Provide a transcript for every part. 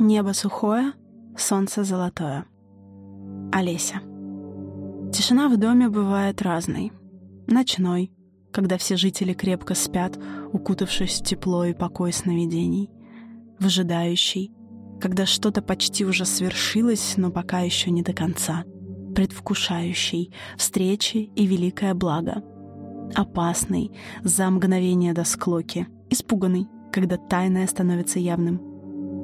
Небо сухое, солнце золотое. Олеся. Тишина в доме бывает разной. Ночной, когда все жители крепко спят, укутавшись в тепло и покой сновидений. Выжидающий, когда что-то почти уже свершилось, но пока еще не до конца. Предвкушающий встречи и великое благо. Опасный за мгновение до склоки. Испуганный, когда тайное становится явным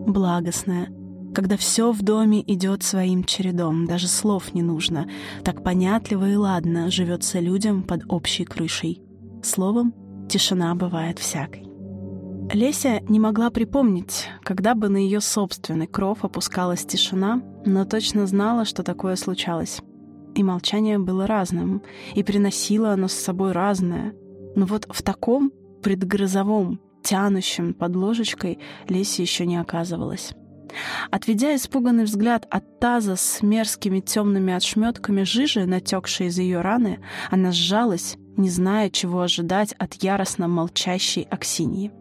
благостная, когда все в доме идет своим чередом, даже слов не нужно, так понятливо и ладно живется людям под общей крышей. Словом, тишина бывает всякой. Леся не могла припомнить, когда бы на ее собственный кров опускалась тишина, но точно знала, что такое случалось. И молчание было разным, и приносило оно с собой разное. Но вот в таком предгрозовом, тянущим под ложечкой, Леси еще не оказывалась. Отведя испуганный взгляд от таза с мерзкими темными отшметками жижи, натекшей из ее раны, она сжалась, не зная, чего ожидать от яростно молчащей Аксиньи.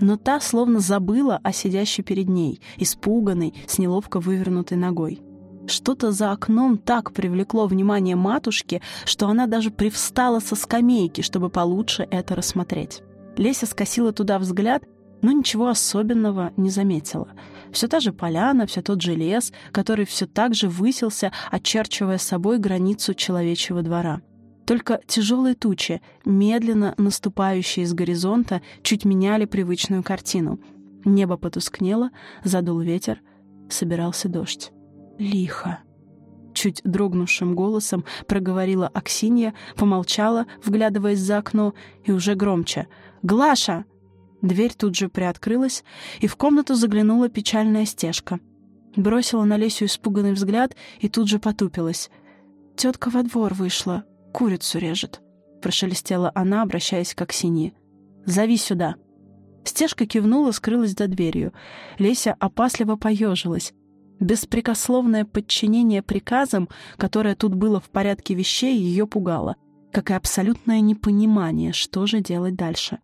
Но та словно забыла о сидящей перед ней, испуганной, с неловко вывернутой ногой. Что-то за окном так привлекло внимание матушки, что она даже привстала со скамейки, чтобы получше это рассмотреть. Леся скосила туда взгляд, но ничего особенного не заметила. Все та же поляна, все тот же лес, который все так же высился, очерчивая собой границу человечьего двора. Только тяжелые тучи, медленно наступающие с горизонта, чуть меняли привычную картину. Небо потускнело, задул ветер, собирался дождь. «Лихо!» Чуть дрогнувшим голосом проговорила Аксинья, помолчала, вглядываясь за окно, и уже громче — «Глаша!» Дверь тут же приоткрылась, и в комнату заглянула печальная стежка. Бросила на Лесю испуганный взгляд и тут же потупилась. «Тетка во двор вышла, курицу режет», — прошелестела она, обращаясь к Аксинье. «Зови сюда». Стежка кивнула, скрылась за дверью. Леся опасливо поежилась. Беспрекословное подчинение приказам, которое тут было в порядке вещей, ее пугало, как и абсолютное непонимание, что же делать дальше.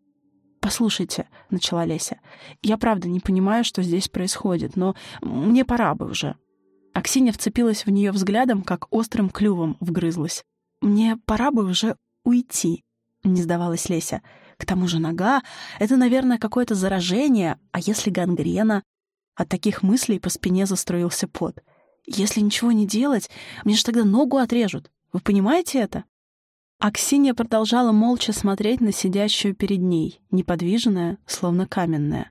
«Послушайте», — начала Леся, — «я правда не понимаю, что здесь происходит, но мне пора бы уже». Аксинья вцепилась в нее взглядом, как острым клювом вгрызлась. «Мне пора бы уже уйти», — не сдавалась Леся. «К тому же нога — это, наверное, какое-то заражение, а если гангрена?» От таких мыслей по спине застроился пот. «Если ничего не делать, мне же тогда ногу отрежут. Вы понимаете это?» Аксинья продолжала молча смотреть на сидящую перед ней, неподвижная, словно каменная.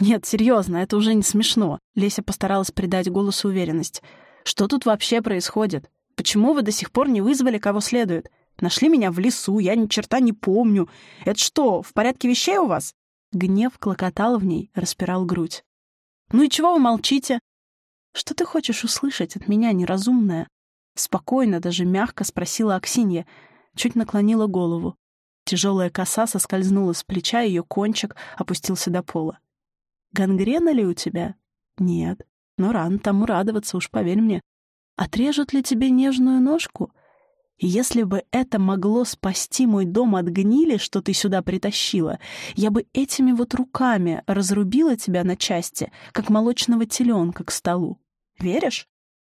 «Нет, серьезно, это уже не смешно», — Леся постаралась придать голосу уверенность. «Что тут вообще происходит? Почему вы до сих пор не вызвали кого следует? Нашли меня в лесу, я ни черта не помню. Это что, в порядке вещей у вас?» Гнев клокотал в ней, распирал грудь. «Ну и чего вы молчите?» «Что ты хочешь услышать от меня, неразумная?» Спокойно, даже мягко спросила Аксинья — чуть наклонила голову. Тяжелая коса соскользнула с плеча, ее кончик опустился до пола. «Гангрена ли у тебя?» «Нет. Но рано тому радоваться, уж поверь мне. Отрежут ли тебе нежную ножку?» Если бы это могло спасти мой дом от гнили, что ты сюда притащила, я бы этими вот руками разрубила тебя на части, как молочного теленка к столу. Веришь?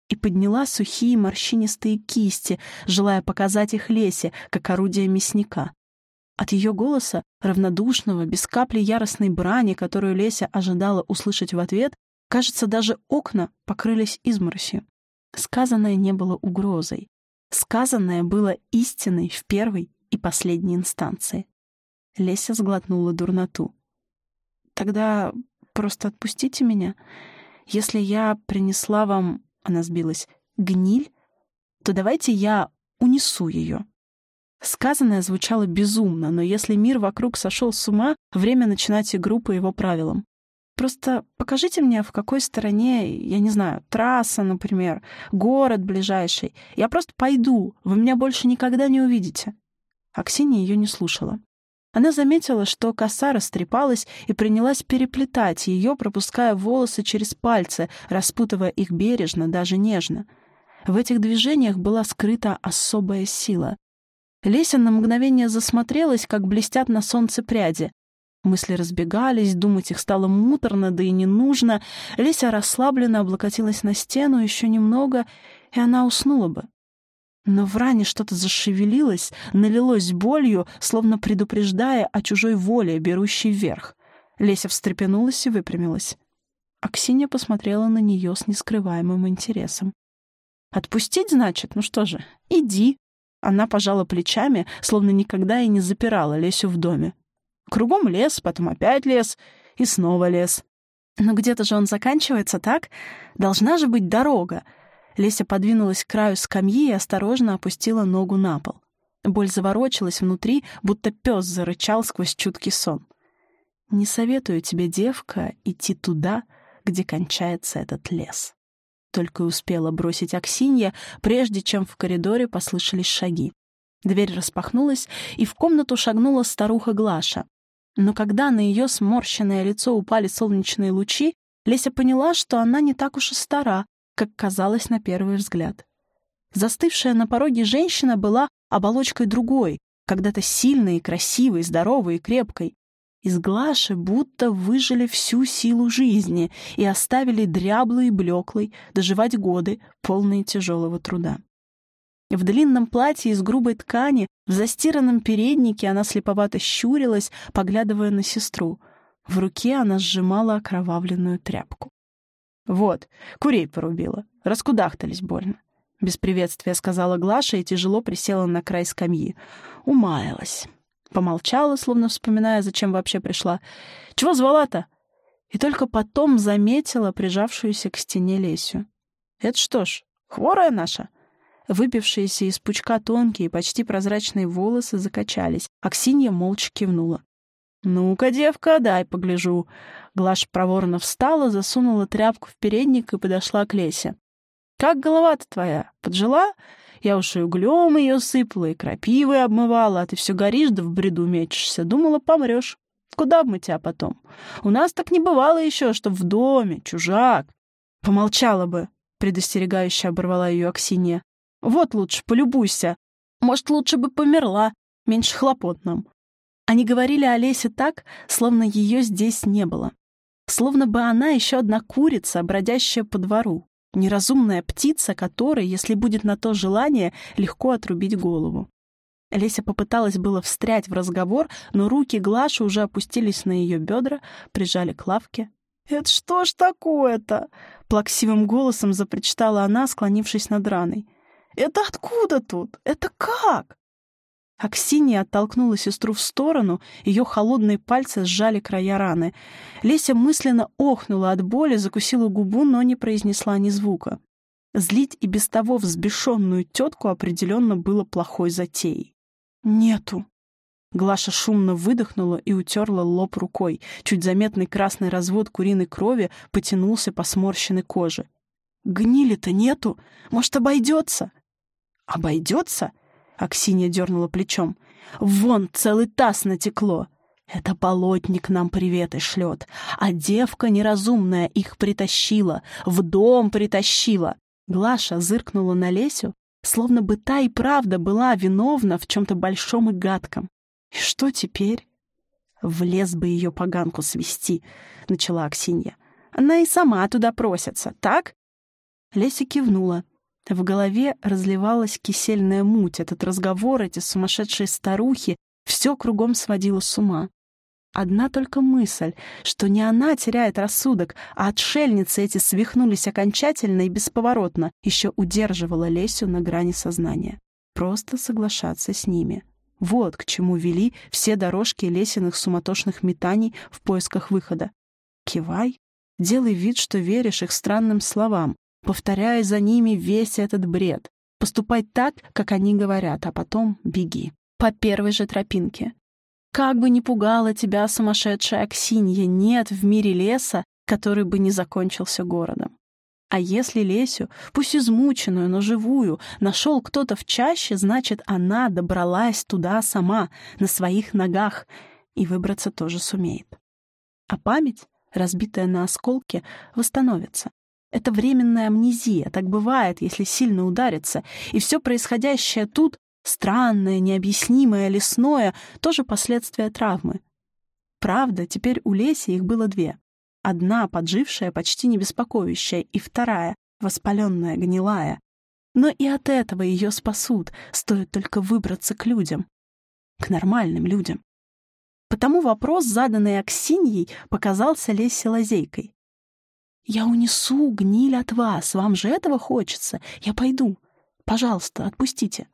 И подняла сухие морщинистые кисти, желая показать их Лесе, как орудие мясника. От ее голоса, равнодушного, без капли яростной брани, которую Леся ожидала услышать в ответ, кажется, даже окна покрылись изморосью. Сказанное не было угрозой. Сказанное было истиной в первой и последней инстанции. Леся сглотнула дурноту. «Тогда просто отпустите меня. Если я принесла вам она сбилась, гниль, то давайте я унесу ее. Сказанное звучало безумно, но если мир вокруг сошел с ума, время начинать игру по его правилам. Просто покажите мне, в какой стороне, я не знаю, трасса, например, город ближайший. Я просто пойду, вы меня больше никогда не увидите. Аксинья ее не слушала. Она заметила, что коса растрепалась и принялась переплетать ее, пропуская волосы через пальцы, распутывая их бережно, даже нежно. В этих движениях была скрыта особая сила. Леся на мгновение засмотрелась, как блестят на солнце пряди. Мысли разбегались, думать их стало муторно, да и не нужно. Леся расслабленно облокотилась на стену еще немного, и она уснула бы. Но в ране что-то зашевелилось, налилось болью, словно предупреждая о чужой воле, берущей вверх. Леся встрепенулась и выпрямилась. Аксинья посмотрела на нее с нескрываемым интересом. «Отпустить, значит? Ну что же, иди». Она пожала плечами, словно никогда и не запирала Лесю в доме. Кругом лес, потом опять лес и снова лес. Но где-то же он заканчивается, так? Должна же быть дорога. Леся подвинулась к краю скамьи и осторожно опустила ногу на пол. Боль заворочилась внутри, будто пес зарычал сквозь чуткий сон. «Не советую тебе, девка, идти туда, где кончается этот лес». Только успела бросить Аксинья, прежде чем в коридоре послышались шаги. Дверь распахнулась, и в комнату шагнула старуха Глаша. Но когда на ее сморщенное лицо упали солнечные лучи, Леся поняла, что она не так уж и стара, как казалось на первый взгляд. Застывшая на пороге женщина была оболочкой другой, когда-то сильной красивой, здоровой и крепкой. Из Глаши будто выжили всю силу жизни и оставили дряблой и блеклой доживать годы, полные тяжелого труда. В длинном платье из грубой ткани, в застиранном переднике она слеповато щурилась, поглядывая на сестру. В руке она сжимала окровавленную тряпку. «Вот, курей порубила. Раскудахтались больно». Без приветствия сказала Глаша и тяжело присела на край скамьи. Умаялась. Помолчала, словно вспоминая, зачем вообще пришла. «Чего звала-то?» И только потом заметила прижавшуюся к стене Лесю. «Это что ж, хворая наша?» Выпившиеся из пучка тонкие, почти прозрачные волосы закачались. Аксинья молча кивнула. «Ну-ка, девка, дай погляжу». Глаша проворно встала, засунула тряпку в передник и подошла к Лесе. «Как голова-то твоя? Поджила? Я уж и углем ее сыпала, и крапивой обмывала, а ты все горишь да в бреду мечешься. Думала, помрешь. Куда бы мы тебя потом? У нас так не бывало еще, что в доме, чужак». «Помолчала бы», — предостерегающе оборвала ее Аксинья. «Вот лучше, полюбуйся. Может, лучше бы померла, меньше хлопот нам». Они говорили о Лесе так, словно ее здесь не было. Словно бы она еще одна курица, бродящая по двору. Неразумная птица, которой, если будет на то желание, легко отрубить голову. Леся попыталась было встрять в разговор, но руки Глаши уже опустились на ее бедра, прижали к лавке. «Это что ж такое-то?» — плаксивым голосом запричитала она, склонившись над раной. «Это откуда тут? Это как?» Аксинья оттолкнула сестру в сторону, ее холодные пальцы сжали края раны. Леся мысленно охнула от боли, закусила губу, но не произнесла ни звука. Злить и без того взбешенную тетку определенно было плохой затеей. «Нету». Глаша шумно выдохнула и утерла лоб рукой. Чуть заметный красный развод куриной крови потянулся по сморщенной коже. «Гнили-то нету. Может, обойдется?» «Обойдется?» Аксинья дернула плечом. «Вон, целый таз натекло!» Это болотник нам приветы шлет, а девка неразумная их притащила, в дом притащила. Глаша зыркнула на Лесю, словно бы та и правда была виновна в чем-то большом и гадком. И что теперь? В лес бы ее поганку свести, начала Аксинья. Она и сама туда просится, так? Леся кивнула, в голове разливалась кисельная муть, этот разговор, эти сумасшедшие старухи, все кругом сводило с ума. Одна только мысль, что не она теряет рассудок, а отшельницы эти свихнулись окончательно и бесповоротно, еще удерживала Лесю на грани сознания. Просто соглашаться с ними. Вот к чему вели все дорожки лесенных суматошных метаний в поисках выхода. Кивай, делай вид, что веришь их странным словам, повторяя за ними весь этот бред. Поступай так, как они говорят, а потом беги. По первой же тропинке. Как бы ни пугала тебя сумасшедшая Аксинья, нет в мире леса, который бы не закончился городом. А если Лесю, пусть измученную, но живую, нашел кто-то в чаще, значит, она добралась туда сама, на своих ногах, и выбраться тоже сумеет. А память, разбитая на осколки, восстановится. Это временная амнезия, так бывает, если сильно удариться, и все происходящее тут, странное, необъяснимое, лесное, тоже последствия травмы. Правда, теперь у Леси их было две. Одна поджившая, почти не беспокоящая, и вторая, воспаленная, гнилая. Но и от этого ее спасут, стоит только выбраться к людям. К нормальным людям. Потому вопрос, заданный Аксиньей, показался Лесе лазейкой. «Я унесу гниль от вас, вам же этого хочется. Я пойду. Пожалуйста, отпустите».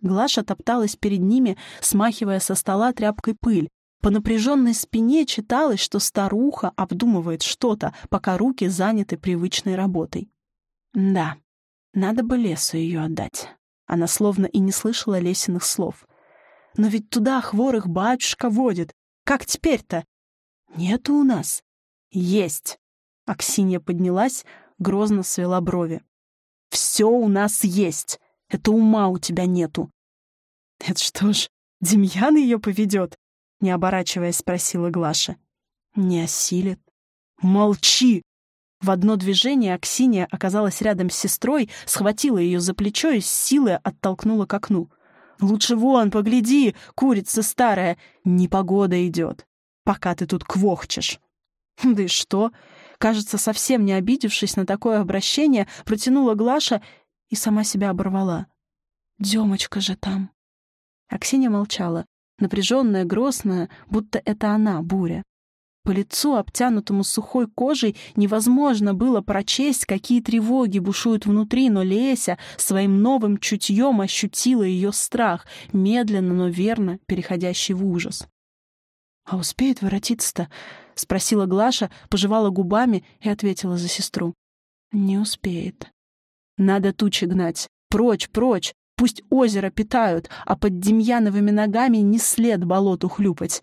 Глаша топталась перед ними, смахивая со стола тряпкой пыль. По напряженной спине читалось, что старуха обдумывает что-то, пока руки заняты привычной работой. Да, надо бы лесу ее отдать. Она словно и не слышала Лесиных слов. Но ведь туда хворых батюшка водит. Как теперь-то? Нету у нас. Есть. Аксинья поднялась, грозно свела брови. Все у нас есть. Это ума у тебя нету. Это что ж, Демьян ее поведет? Не оборачиваясь, спросила Глаша. Не осилит. Молчи! В одно движение Аксинья оказалась рядом с сестрой, схватила ее за плечо и с силой оттолкнула к окну. «Лучше вон, погляди, курица старая, непогода идет, пока ты тут квохчешь». «Да и что?» Кажется, совсем не обидевшись на такое обращение, протянула Глаша и сама себя оборвала. «Демочка же там». Аксинья молчала, напряженная, грозная, будто это она, буря. По лицу, обтянутому сухой кожей, невозможно было прочесть, какие тревоги бушуют внутри, но Леся своим новым чутьем ощутила ее страх, медленно, но верно переходящий в ужас. «А успеет воротиться-то?» — спросила Глаша, пожевала губами и ответила за сестру. «Не успеет. Надо тучи гнать. Прочь, прочь! Пусть озеро питают, а под Демьяновыми ногами не след болоту хлюпать.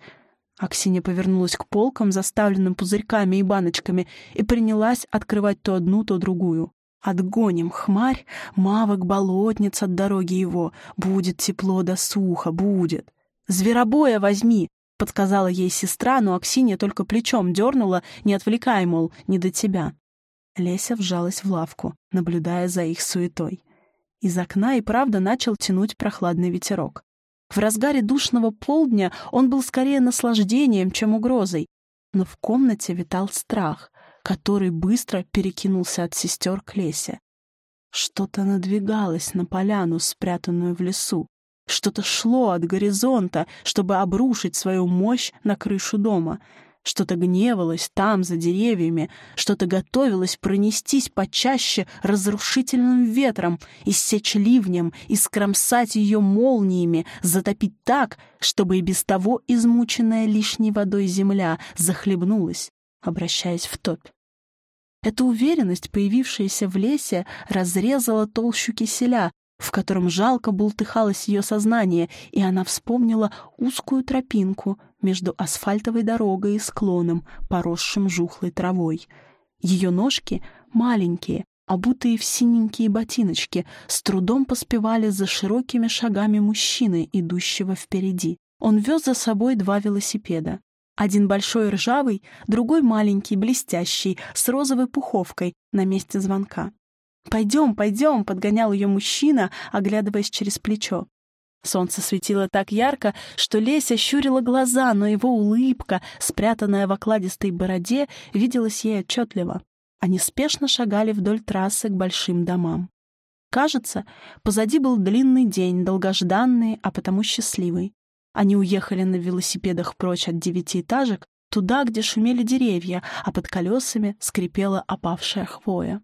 Аксинья повернулась к полкам, заставленным пузырьками и баночками, и принялась открывать то одну, то другую. «Отгоним хмарь, мавок, болотниц от дороги его. Будет тепло да сухо, будет. Зверобоя возьми!» — подсказала ей сестра, но Аксинья только плечом дернула, не отвлекай, мол, не до тебя. Леся вжалась в лавку, наблюдая за их суетой. Из окна и правда начал тянуть прохладный ветерок. В разгаре душного полдня он был скорее наслаждением, чем угрозой, но в комнате витал страх, который быстро перекинулся от сестер к лесе. Что-то надвигалось на поляну, спрятанную в лесу. Что-то шло от горизонта, чтобы обрушить свою мощь на крышу дома — что-то гневалось там, за деревьями, что-то готовилось пронестись почаще разрушительным ветром, иссечь ливнем, искромсать ее молниями, затопить так, чтобы и без того измученная лишней водой земля захлебнулась, обращаясь в топь. Эта уверенность, появившаяся в лесе, разрезала толщу киселя, в котором жалко бултыхалось ее сознание, и она вспомнила узкую тропинку между асфальтовой дорогой и склоном, поросшим жухлой травой. Ее ножки, маленькие, обутые в синенькие ботиночки, с трудом поспевали за широкими шагами мужчины, идущего впереди. Он вез за собой два велосипеда. Один большой ржавый, другой маленький, блестящий, с розовой пуховкой на месте звонка. «Пойдем, пойдем!» — подгонял ее мужчина, оглядываясь через плечо. Солнце светило так ярко, что Леся щурила глаза, но его улыбка, спрятанная в окладистой бороде, виделась ей отчетливо. Они спешно шагали вдоль трассы к большим домам. Кажется, позади был длинный день, долгожданный, а потому счастливый. Они уехали на велосипедах прочь от девятиэтажек, туда, где шумели деревья, а под колесами скрипела опавшая хвоя.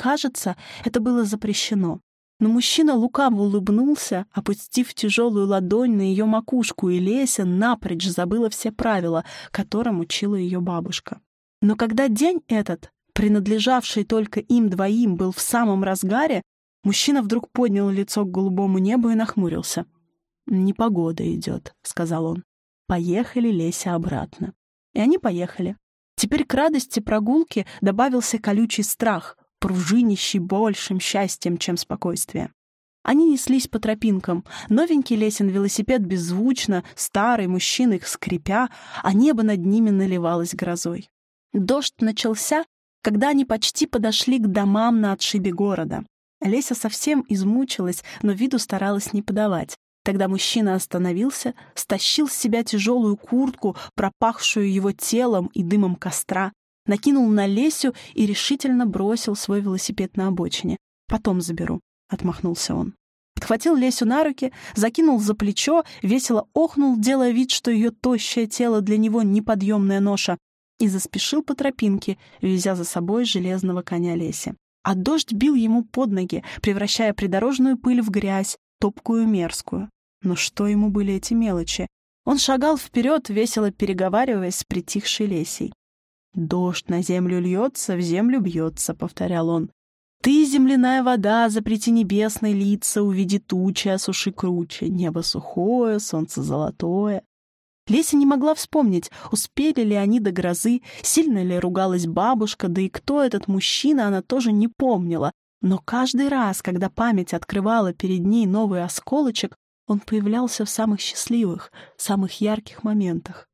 Кажется, это было запрещено. Но мужчина лукаво улыбнулся, опустив тяжелую ладонь на ее макушку, и Леся напрочь забыла все правила, которым учила ее бабушка. Но когда день этот, принадлежавший только им двоим, был в самом разгаре, мужчина вдруг поднял лицо к голубому небу и нахмурился. «Непогода идет», — сказал он. «Поехали, Леся, обратно». И они поехали. Теперь к радости прогулки добавился колючий страх, пружинищий большим счастьем, чем спокойствие. Они неслись по тропинкам. Новенький лесен велосипед беззвучно, старый мужчина их скрипя, а небо над ними наливалось грозой. Дождь начался, когда они почти подошли к домам на отшибе города. Леся совсем измучилась, но виду старалась не подавать. Тогда мужчина остановился, стащил с себя тяжелую куртку, пропахшую его телом и дымом костра, накинул на Лесю и решительно бросил свой велосипед на обочине. «Потом заберу», — отмахнулся он. Подхватил Лесю на руки, закинул за плечо, весело охнул, делая вид, что ее тощее тело для него неподъемная ноша, и заспешил по тропинке, везя за собой железного коня Леси. А дождь бил ему под ноги, превращая придорожную пыль в грязь, топкую мерзкую. Но что ему были эти мелочи? Он шагал вперед, весело переговариваясь с притихшей Лесей. «Дождь на землю льется, в землю бьется», — повторял он. «Ты, земляная вода, запрети небесной лица, увиди тучи, осуши круче, небо сухое, солнце золотое». Леся не могла вспомнить, успели ли они до грозы, сильно ли ругалась бабушка, да и кто этот мужчина, она тоже не помнила. Но каждый раз, когда память открывала перед ней новый осколочек, он появлялся в самых счастливых, самых ярких моментах.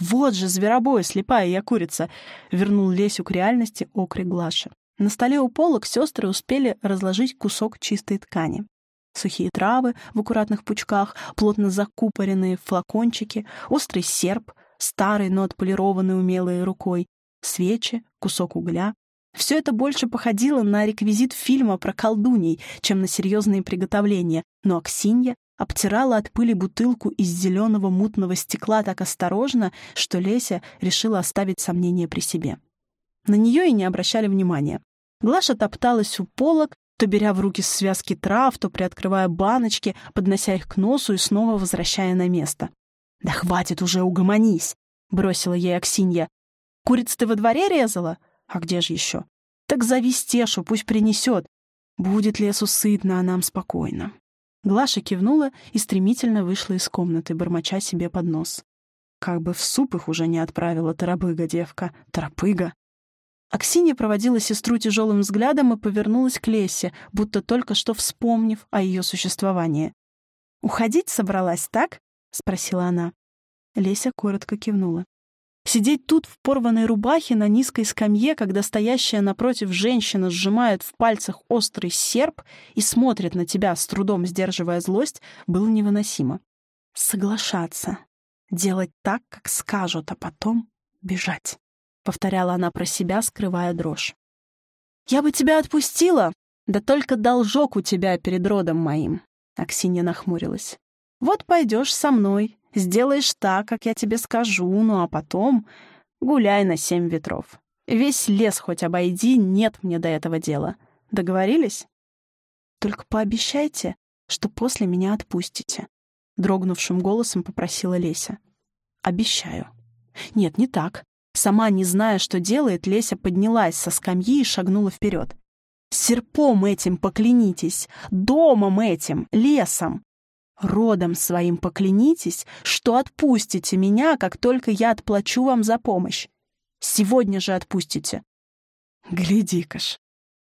«Вот же, зверобой, слепая я курица!» — вернул Лесю к реальности окрик Глаша. На столе у полок сестры успели разложить кусок чистой ткани сухие травы в аккуратных пучках, плотно закупоренные флакончики, острый серп, старый, но отполированный умелой рукой, свечи, кусок угля. Все это больше походило на реквизит фильма про колдуней, чем на серьезные приготовления, но Аксинья обтирала от пыли бутылку из зеленого мутного стекла так осторожно, что Леся решила оставить сомнения при себе. На нее и не обращали внимания. Глаша топталась у полок, то беря в руки связки трав, то приоткрывая баночки, поднося их к носу и снова возвращая на место. «Да хватит уже, угомонись!» — бросила ей Аксинья. «Куриц ты во дворе резала? А где же еще? Так зови Стешу, пусть принесет. Будет лесу сытно, а нам спокойно». Глаша кивнула и стремительно вышла из комнаты, бормоча себе под нос. Как бы в суп их уже не отправила торопыга девка. Торопыга. Аксинья проводила сестру тяжелым взглядом и повернулась к Лесе, будто только что вспомнив о ее существовании. «Уходить собралась, так?» — спросила она. Леся коротко кивнула. Сидеть тут в порванной рубахе на низкой скамье, когда стоящая напротив женщина сжимает в пальцах острый серп и смотрит на тебя, с трудом сдерживая злость, было невыносимо. Соглашаться. Делать так, как скажут, а потом бежать. — повторяла она про себя, скрывая дрожь. «Я бы тебя отпустила, да только должок у тебя перед родом моим», — Аксинья нахмурилась. «Вот пойдешь со мной, сделаешь так, как я тебе скажу, ну а потом гуляй на семь ветров. Весь лес хоть обойди, нет мне до этого дела. Договорились?» «Только пообещайте, что после меня отпустите», — дрогнувшим голосом попросила Леся. «Обещаю». «Нет, не так. Сама не зная, что делает, Леся поднялась со скамьи и шагнула вперед. «Серпом этим поклянитесь, домом этим, лесом. Родом своим поклянитесь, что отпустите меня, как только я отплачу вам за помощь. Сегодня же отпустите». «Гляди-ка ж,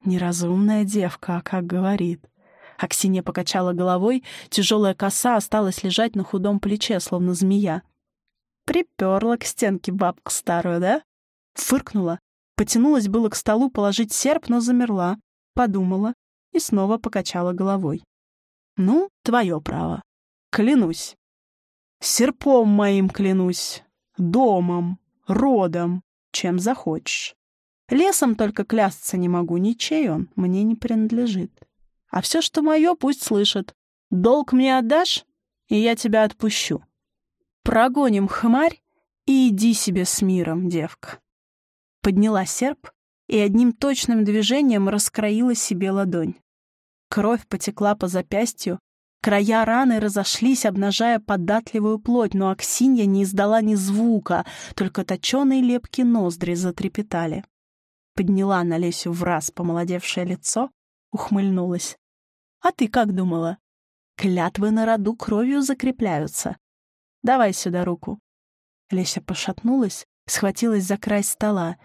неразумная девка, а как говорит». Аксинья покачала головой, тяжелая коса осталась лежать на худом плече, словно змея. Приперла к стенке бабку старую, да? Фыркнула, потянулась было к столу положить серп, но замерла, подумала и снова покачала головой. «Ну, твое право. Клянусь. Серпом моим клянусь, домом, родом, чем захочешь. Лесом только клясться не могу, ничей он мне не принадлежит. А все, что мое, пусть слышит. Долг мне отдашь, и я тебя отпущу. Прогоним хмарь и иди себе с миром, девка. Подняла серп и одним точным движением раскроила себе ладонь. Кровь потекла по запястью, края раны разошлись, обнажая податливую плоть, но Аксинья не издала ни звука, только точеные лепки ноздри затрепетали. Подняла на Лесю враз помолодевшее лицо, ухмыльнулась. «А ты как думала? Клятвы на роду кровью закрепляются. Давай сюда руку». Леся пошатнулась, схватилась за край стола.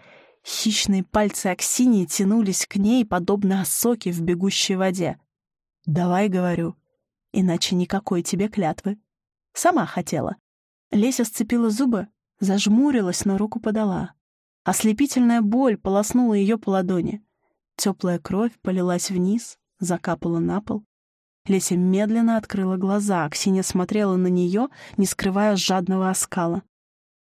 Хищные пальцы Аксинии тянулись к ней, подобно осоке в бегущей воде. «Давай, — говорю, — иначе никакой тебе клятвы. Сама хотела». Леся сцепила зубы, зажмурилась, но руку подала. Ослепительная боль полоснула ее по ладони. Теплая кровь полилась вниз, закапала на пол. Леся медленно открыла глаза, а Ксения смотрела на нее, не скрывая жадного оскала.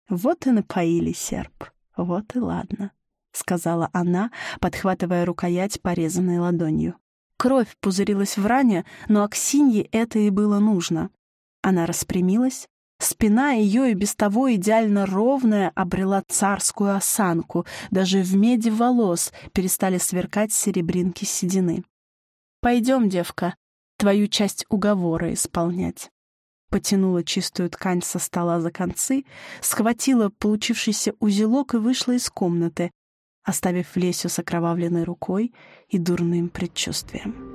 «Вот и напоили серп, вот и ладно», — сказала она, подхватывая рукоять, порезанной ладонью. Кровь пузырилась в ране, но Аксинье это и было нужно. Она распрямилась, Спина ее и без того идеально ровная обрела царскую осанку. Даже в меди волос перестали сверкать серебринки седины. «Пойдем, девка, твою часть уговора исполнять». Потянула чистую ткань со стола за концы, схватила получившийся узелок и вышла из комнаты, оставив Лесю с окровавленной рукой и дурным предчувствием.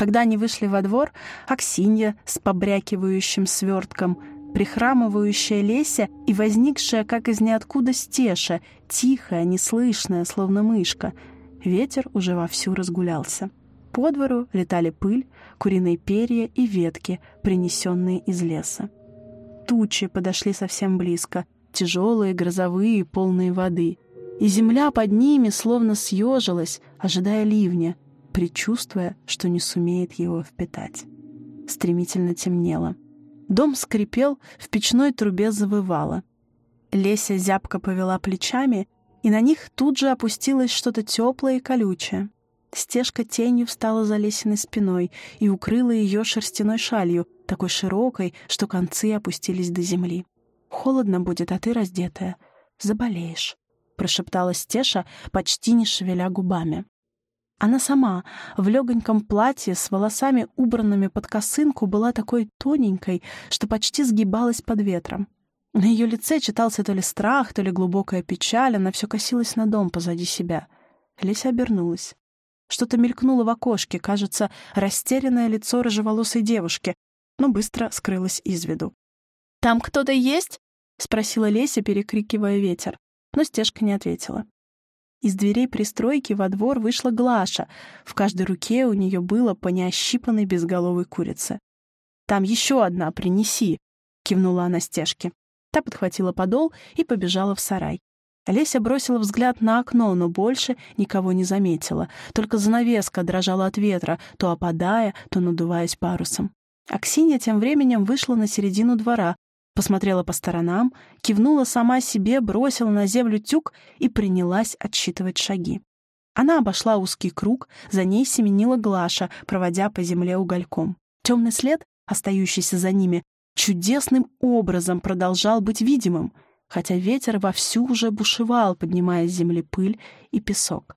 Когда они вышли во двор, Аксинья с побрякивающим свертком, прихрамывающая Леся и возникшая, как из ниоткуда, стеша, тихая, неслышная, словно мышка. Ветер уже вовсю разгулялся. По двору летали пыль, куриные перья и ветки, принесенные из леса. Тучи подошли совсем близко, тяжелые, грозовые, полные воды. И земля под ними словно съежилась, ожидая ливня — предчувствуя, что не сумеет его впитать. Стремительно темнело. Дом скрипел, в печной трубе завывало. Леся зябко повела плечами, и на них тут же опустилось что-то теплое и колючее. Стежка тенью встала за Лесиной спиной и укрыла ее шерстяной шалью, такой широкой, что концы опустились до земли. «Холодно будет, а ты раздетая. Заболеешь», — прошептала Стеша, почти не шевеля губами. Она сама в легоньком платье с волосами, убранными под косынку, была такой тоненькой, что почти сгибалась под ветром. На ее лице читался то ли страх, то ли глубокая печаль, она все косилась на дом позади себя. Леся обернулась. Что-то мелькнуло в окошке, кажется, растерянное лицо рыжеволосой девушки, но быстро скрылось из виду. «Там кто-то есть?» — спросила Леся, перекрикивая ветер. Но стежка не ответила. Из дверей пристройки во двор вышла Глаша. В каждой руке у нее было по неощипанной безголовой курице. «Там еще одна, принеси!» — кивнула она стежке. Та подхватила подол и побежала в сарай. Олеся бросила взгляд на окно, но больше никого не заметила. Только занавеска дрожала от ветра, то опадая, то надуваясь парусом. Аксинья тем временем вышла на середину двора, посмотрела по сторонам, кивнула сама себе, бросила на землю тюк и принялась отсчитывать шаги. Она обошла узкий круг, за ней семенила Глаша, проводя по земле угольком. Темный след, остающийся за ними, чудесным образом продолжал быть видимым, хотя ветер вовсю уже бушевал, поднимая с земли пыль и песок.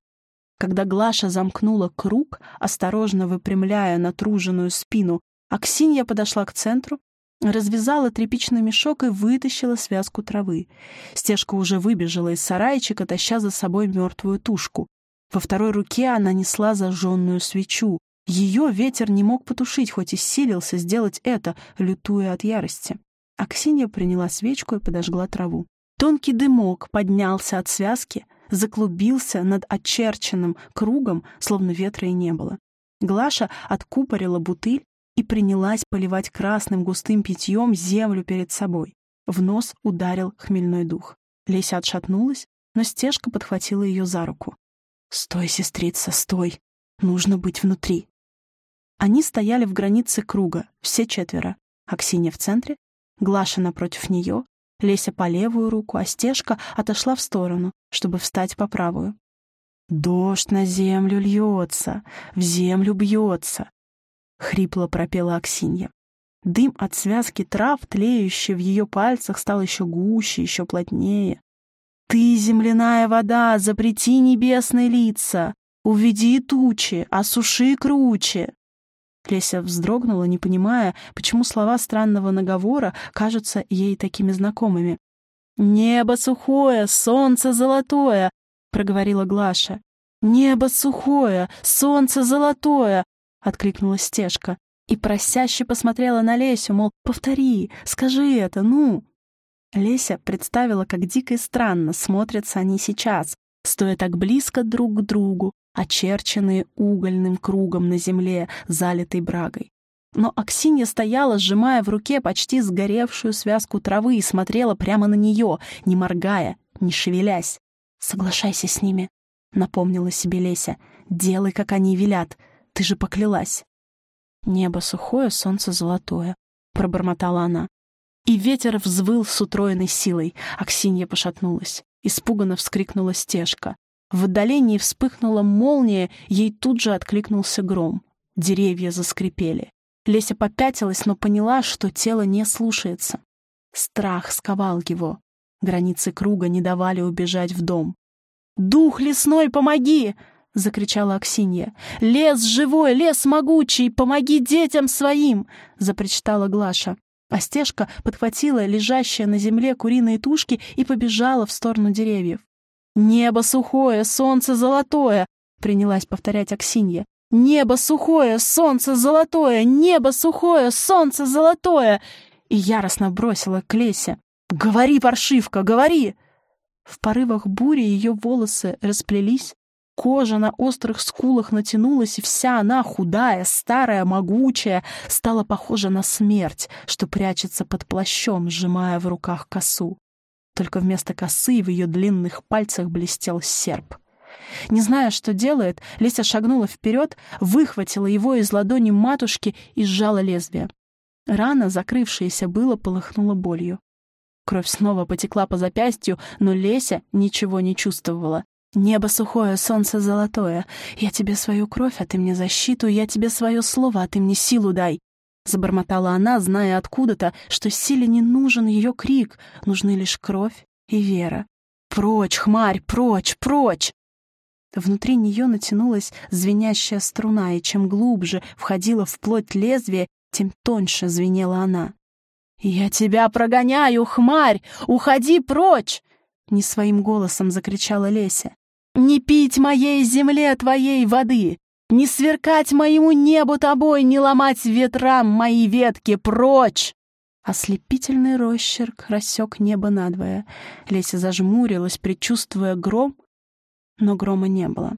Когда Глаша замкнула круг, осторожно выпрямляя натруженную спину, Аксинья подошла к центру, развязала тряпичный мешок и вытащила связку травы. Стежка уже выбежала из сарайчика, таща за собой мертвую тушку. Во второй руке она несла зажженную свечу. Ее ветер не мог потушить, хоть и силился сделать это, лютуя от ярости. Аксинья приняла свечку и подожгла траву. Тонкий дымок поднялся от связки, заклубился над очерченным кругом, словно ветра и не было. Глаша откупорила бутыль и принялась поливать красным густым питьем землю перед собой. В нос ударил хмельной дух. Леся отшатнулась, но стежка подхватила ее за руку. «Стой, сестрица, стой! Нужно быть внутри!» Они стояли в границе круга, все четверо. Аксинья в центре, Глаша напротив нее, Леся по левую руку, а стежка отошла в сторону, чтобы встать по правую. «Дождь на землю льется, в землю бьется, — хрипло пропела Аксинья. Дым от связки трав, тлеющий в ее пальцах, стал еще гуще, еще плотнее. «Ты, земляная вода, запрети небесные лица! Уведи тучи, осуши круче!» Леся вздрогнула, не понимая, почему слова странного наговора кажутся ей такими знакомыми. «Небо сухое, солнце золотое!» — проговорила Глаша. «Небо сухое, солнце золотое!» Откликнулась Стежка и просяще посмотрела на Лесю, мол, повтори, скажи это, ну. Леся представила, как дико и странно смотрятся они сейчас, стоя так близко друг к другу, очерченные угольным кругом на земле, залитой брагой. Но Аксинья стояла, сжимая в руке почти сгоревшую связку травы и смотрела прямо на нее, не моргая, не шевелясь. «Соглашайся с ними», — напомнила себе Леся. «Делай, как они велят. Ты же поклялась». «Небо сухое, солнце золотое», — пробормотала она. И ветер взвыл с утроенной силой. Аксинья пошатнулась. Испуганно вскрикнула стежка. В отдалении вспыхнула молния, ей тут же откликнулся гром. Деревья заскрипели. Леся попятилась, но поняла, что тело не слушается. Страх сковал его. Границы круга не давали убежать в дом. «Дух лесной, помоги!» — закричала Аксинья. «Лес живой, лес могучий, помоги детям своим!» — запричитала Глаша. А стежка подхватила лежащие на земле куриные тушки и побежала в сторону деревьев. «Небо сухое, солнце золотое!» — принялась повторять Аксинья. «Небо сухое, солнце золотое! Небо сухое, солнце золотое!» И яростно бросила к Лесе. «Говори, паршивка, говори!» В порывах бури ее волосы расплелись, кожа на острых скулах натянулась, и вся она, худая, старая, могучая, стала похожа на смерть, что прячется под плащом, сжимая в руках косу. Только вместо косы в ее длинных пальцах блестел серп. Не зная, что делает, Леся шагнула вперед, выхватила его из ладони матушки и сжала лезвие. Рана, закрывшаяся было, полыхнула болью. Кровь снова потекла по запястью, но Леся ничего не чувствовала. «Небо сухое, солнце золотое. Я тебе свою кровь, а ты мне защиту, я тебе свое слово, а ты мне силу дай». Забормотала она, зная откуда-то, что силе не нужен ее крик, нужны лишь кровь и вера. «Прочь, хмарь, прочь, прочь!» Внутри нее натянулась звенящая струна, и чем глубже входила в плоть лезвия, тем тоньше звенела она. «Я тебя прогоняю, хмарь! Уходи прочь!» Не своим голосом закричала Леся. «Не пить моей земле твоей воды! Не сверкать моему небу тобой, не ломать ветрам мои ветки! Прочь!» Ослепительный росчерк рассек небо надвое. Леся зажмурилась, предчувствуя гром, но грома не было.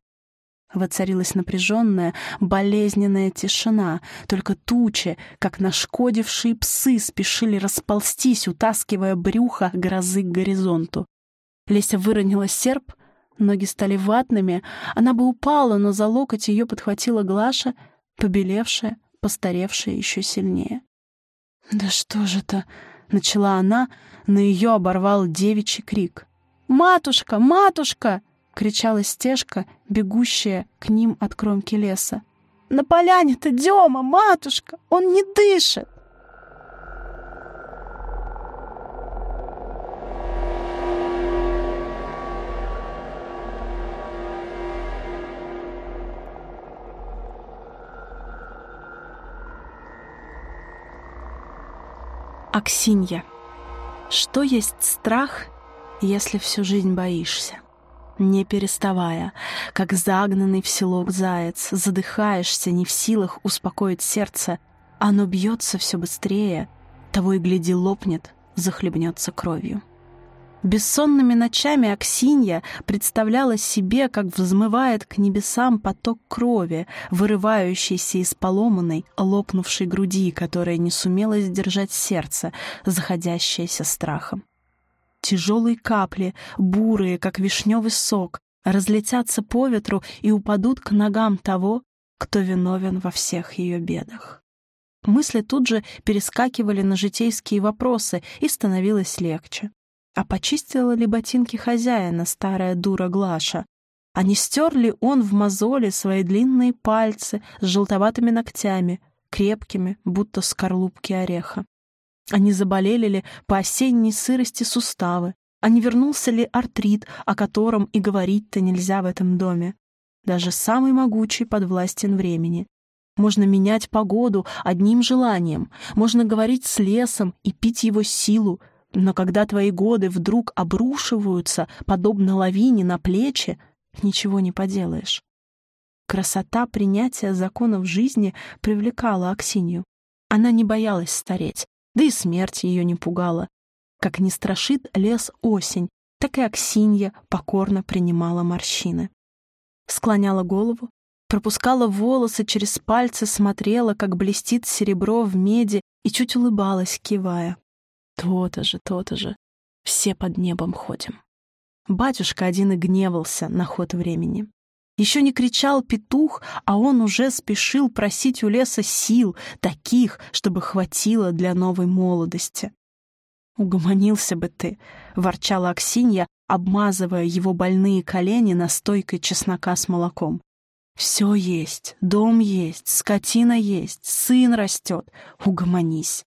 Воцарилась напряженная, болезненная тишина. Только тучи, как нашкодившие псы, спешили расползтись, утаскивая брюхо грозы к горизонту. Леся выронила серп, ноги стали ватными. Она бы упала, но за локоть ее подхватила Глаша, побелевшая, постаревшая еще сильнее. «Да что же это?» — начала она, но ее оборвал девичий крик. «Матушка! Матушка!» — кричала стежка, бегущая к ним от кромки леса. «На поляне-то Дема, матушка! Он не дышит!» Аксинья. Что есть страх, если всю жизнь боишься? не переставая, как загнанный в селок заяц, задыхаешься, не в силах успокоить сердце. Оно бьется все быстрее, того и гляди лопнет, захлебнется кровью. Бессонными ночами Аксинья представляла себе, как взмывает к небесам поток крови, вырывающийся из поломанной, лопнувшей груди, которая не сумела сдержать сердце, заходящееся страхом. Тяжелые капли, бурые, как вишневый сок, разлетятся по ветру и упадут к ногам того, кто виновен во всех ее бедах. Мысли тут же перескакивали на житейские вопросы, и становилось легче. А почистила ли ботинки хозяина старая дура Глаша? А не стер ли он в мозоле свои длинные пальцы с желтоватыми ногтями, крепкими, будто скорлупки ореха? А не заболели ли по осенней сырости суставы? А не вернулся ли артрит, о котором и говорить-то нельзя в этом доме? Даже самый могучий подвластен времени. Можно менять погоду одним желанием, можно говорить с лесом и пить его силу, но когда твои годы вдруг обрушиваются, подобно лавине на плечи, ничего не поделаешь. Красота принятия законов жизни привлекала Аксинью. Она не боялась стареть, да и смерть ее не пугала. Как не страшит лес осень, так и Аксинья покорно принимала морщины. Склоняла голову, пропускала волосы через пальцы, смотрела, как блестит серебро в меди, и чуть улыбалась, кивая. То-то же, то-то же. Все под небом ходим. Батюшка один и гневался на ход времени. Еще не кричал петух, а он уже спешил просить у леса сил, таких, чтобы хватило для новой молодости. «Угомонился бы ты», — ворчала Аксинья, обмазывая его больные колени настойкой чеснока с молоком. «Все есть, дом есть, скотина есть, сын растет. Угомонись».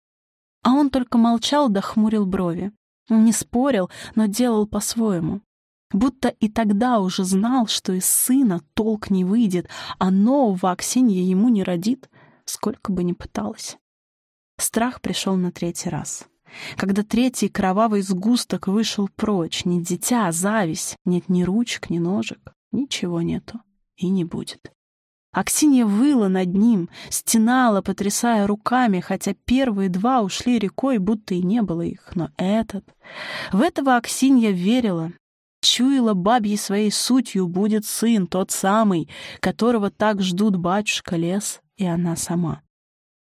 А он только молчал да хмурил брови. Не спорил, но делал по-своему. Будто и тогда уже знал, что из сына толк не выйдет, а нового Аксинья ему не родит, сколько бы ни пыталась. Страх пришел на третий раз. Когда третий кровавый сгусток вышел прочь, не дитя, а зависть, нет ни ручек, ни ножек, ничего нету и не будет. Аксинья выла над ним, стенала, потрясая руками, хотя первые два ушли рекой, будто и не было их. Но этот... В этого Аксинья верила, чуяла бабьей своей сутью будет сын, тот самый, которого так ждут батюшка лес и она сама.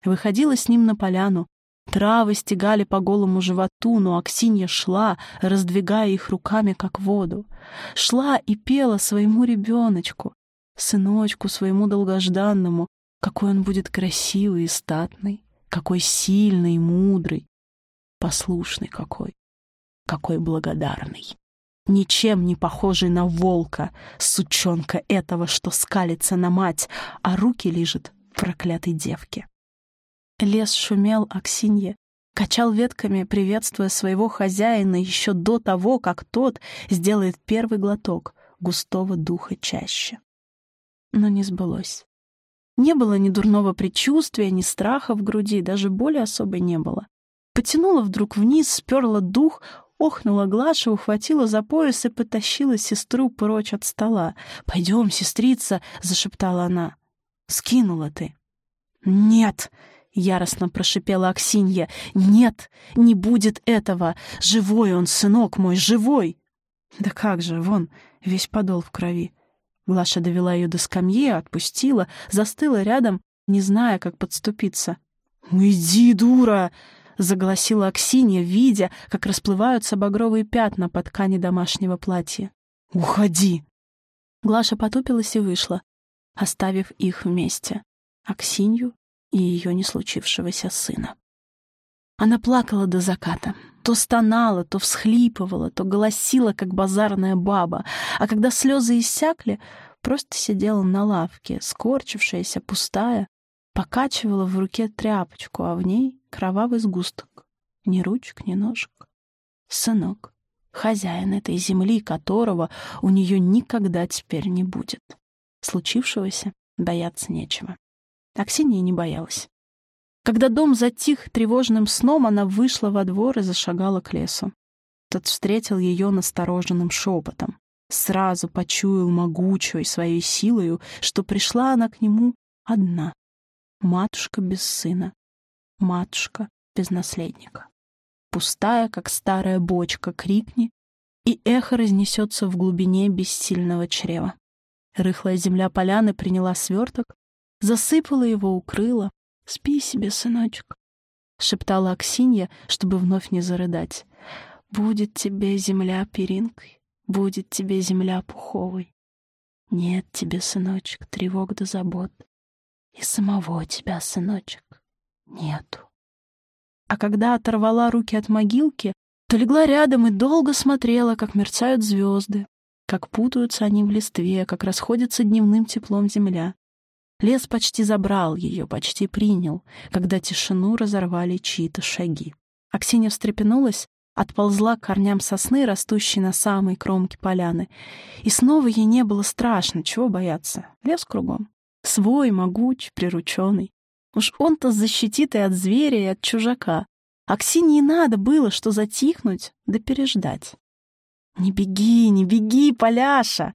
Выходила с ним на поляну, Травы стегали по голому животу, но Аксинья шла, раздвигая их руками, как воду. Шла и пела своему ребеночку, сыночку своему долгожданному, какой он будет красивый и статный, какой сильный и мудрый, послушный какой, какой благодарный. Ничем не похожий на волка, сучонка этого, что скалится на мать, а руки лежит проклятой девке. Лес шумел Аксинье, качал ветками, приветствуя своего хозяина еще до того, как тот сделает первый глоток густого духа чаще. Но не сбылось. Не было ни дурного предчувствия, ни страха в груди, даже боли особой не было. Потянула вдруг вниз, сперла дух, охнула Глаша, ухватила за пояс и потащила сестру прочь от стола. «Пойдем, сестрица!» — зашептала она. «Скинула ты». «Нет!» — яростно прошипела Аксинья. «Нет, не будет этого! Живой он, сынок мой, живой!» «Да как же, вон, весь подол в крови!» Глаша довела ее до скамьи, отпустила, застыла рядом, не зная, как подступиться. «Уйди, дура!» — заголосила Аксинья, видя, как расплываются багровые пятна по ткани домашнего платья. «Уходи!» Глаша потупилась и вышла, оставив их вместе. Аксинью и ее не случившегося сына. Она плакала до заката. То стонала, то всхлипывала, то голосила, как базарная баба, а когда слезы иссякли, просто сидела на лавке, скорчившаяся, пустая, покачивала в руке тряпочку, а в ней кровавый сгусток. Ни ручек, ни ножек. Сынок, хозяин этой земли, которого у нее никогда теперь не будет. Случившегося бояться нечего. Аксинья не боялась. Когда дом затих тревожным сном, она вышла во двор и зашагала к лесу. Тот встретил ее настороженным шепотом. Сразу почуял могучей своей силою, что пришла она к нему одна. Матушка без сына, матушка без наследника. Пустая, как старая бочка, крикни, и эхо разнесется в глубине бессильного чрева. Рыхлая земля поляны приняла сверток, засыпала его, укрыла. «Спи себе, сыночек», — шептала Аксинья, чтобы вновь не зарыдать. «Будет тебе земля перинкой, будет тебе земля пуховой. Нет тебе, сыночек, тревог да забот. И самого тебя, сыночек, нету». А когда оторвала руки от могилки, то легла рядом и долго смотрела, как мерцают звезды, как путаются они в листве, как расходится дневным теплом земля. Лес почти забрал ее, почти принял, когда тишину разорвали чьи-то шаги. Аксинья встрепенулась, отползла к корням сосны, растущей на самой кромке поляны. И снова ей не было страшно, чего бояться. Лес кругом. Свой, могуч, прирученный. Уж он-то защитит и от зверя, и от чужака. Аксинье надо было, что затихнуть да переждать. «Не беги, не беги, Поляша!»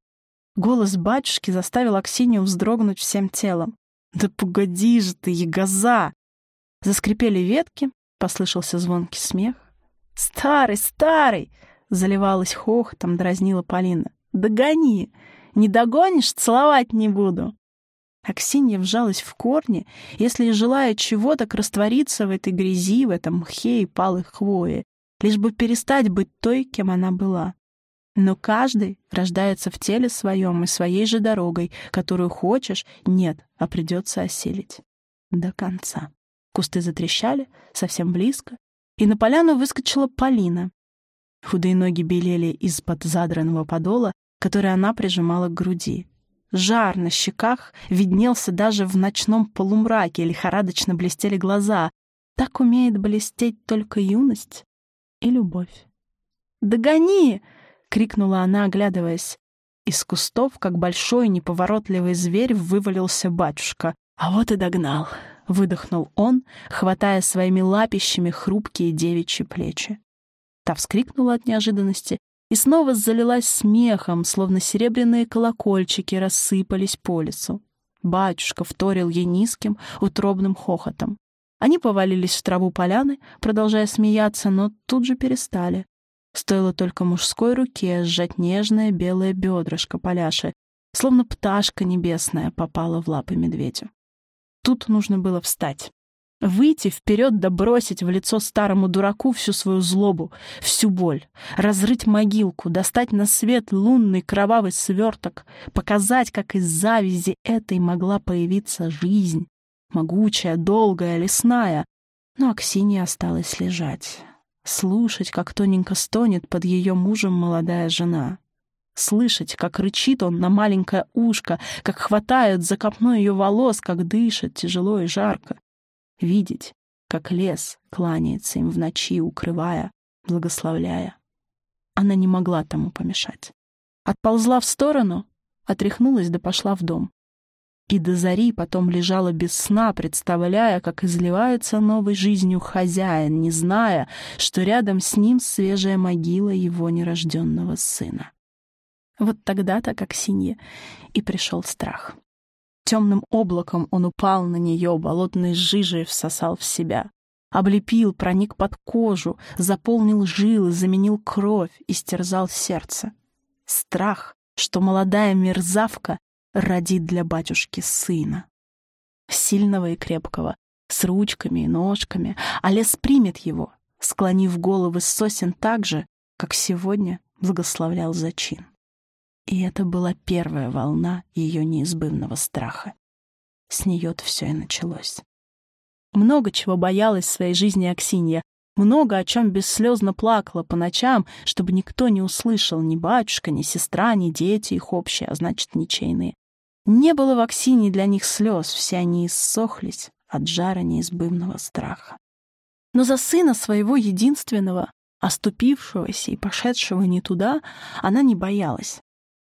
Голос батюшки заставил Аксинью вздрогнуть всем телом. «Да погоди же ты, ягоза!» Заскрипели ветки, послышался звонкий смех. «Старый, старый!» — заливалась хохотом, дразнила Полина. «Догони! Не догонишь, целовать не буду!» Аксинья вжалась в корни, если и желая чего, так раствориться в этой грязи, в этом мхе и палых хвои, лишь бы перестать быть той, кем она была. Но каждый рождается в теле своем и своей же дорогой, которую хочешь, нет, а придется осилить. До конца. Кусты затрещали, совсем близко, и на поляну выскочила Полина. Худые ноги белели из-под задранного подола, который она прижимала к груди. Жар на щеках виднелся даже в ночном полумраке, лихорадочно блестели глаза. Так умеет блестеть только юность и любовь. «Догони!» — крикнула она, оглядываясь. Из кустов, как большой неповоротливый зверь, вывалился батюшка. «А вот и догнал!» — выдохнул он, хватая своими лапищами хрупкие девичьи плечи. Та вскрикнула от неожиданности и снова залилась смехом, словно серебряные колокольчики рассыпались по лесу. Батюшка вторил ей низким, утробным хохотом. Они повалились в траву поляны, продолжая смеяться, но тут же перестали. Стоило только мужской руке сжать нежное белое бедрышко Поляши, словно пташка небесная попала в лапы медведю. Тут нужно было встать. Выйти вперед да бросить в лицо старому дураку всю свою злобу, всю боль, разрыть могилку, достать на свет лунный кровавый сверток, показать, как из завязи этой могла появиться жизнь, могучая, долгая, лесная. Но Аксинья осталась лежать, слушать, как тоненько стонет под ее мужем молодая жена. Слышать, как рычит он на маленькое ушко, как хватает за копну ее волос, как дышит тяжело и жарко видеть, как лес кланяется им в ночи, укрывая, благословляя. Она не могла тому помешать. Отползла в сторону, отряхнулась да пошла в дом. И до зари потом лежала без сна, представляя, как изливается новой жизнью хозяин, не зная, что рядом с ним свежая могила его нерожденного сына. Вот тогда-то, как синье, и пришел страх. Темным облаком он упал на нее, болотной жижей всосал в себя. Облепил, проник под кожу, заполнил жилы, заменил кровь, и стерзал сердце. Страх, что молодая мерзавка родит для батюшки сына. Сильного и крепкого, с ручками и ножками, а лес примет его, склонив головы сосен так же, как сегодня благословлял зачин. И это была первая волна ее неизбывного страха. С нее-то все и началось. Много чего боялась в своей жизни Аксинья, много о чем бесслезно плакала по ночам, чтобы никто не услышал, ни батюшка, ни сестра, ни дети их общие, а значит, ничейные. Не было в Аксине для них слез, все они иссохлись от жара неизбывного страха. Но за сына своего единственного, оступившегося и пошедшего не туда, она не боялась.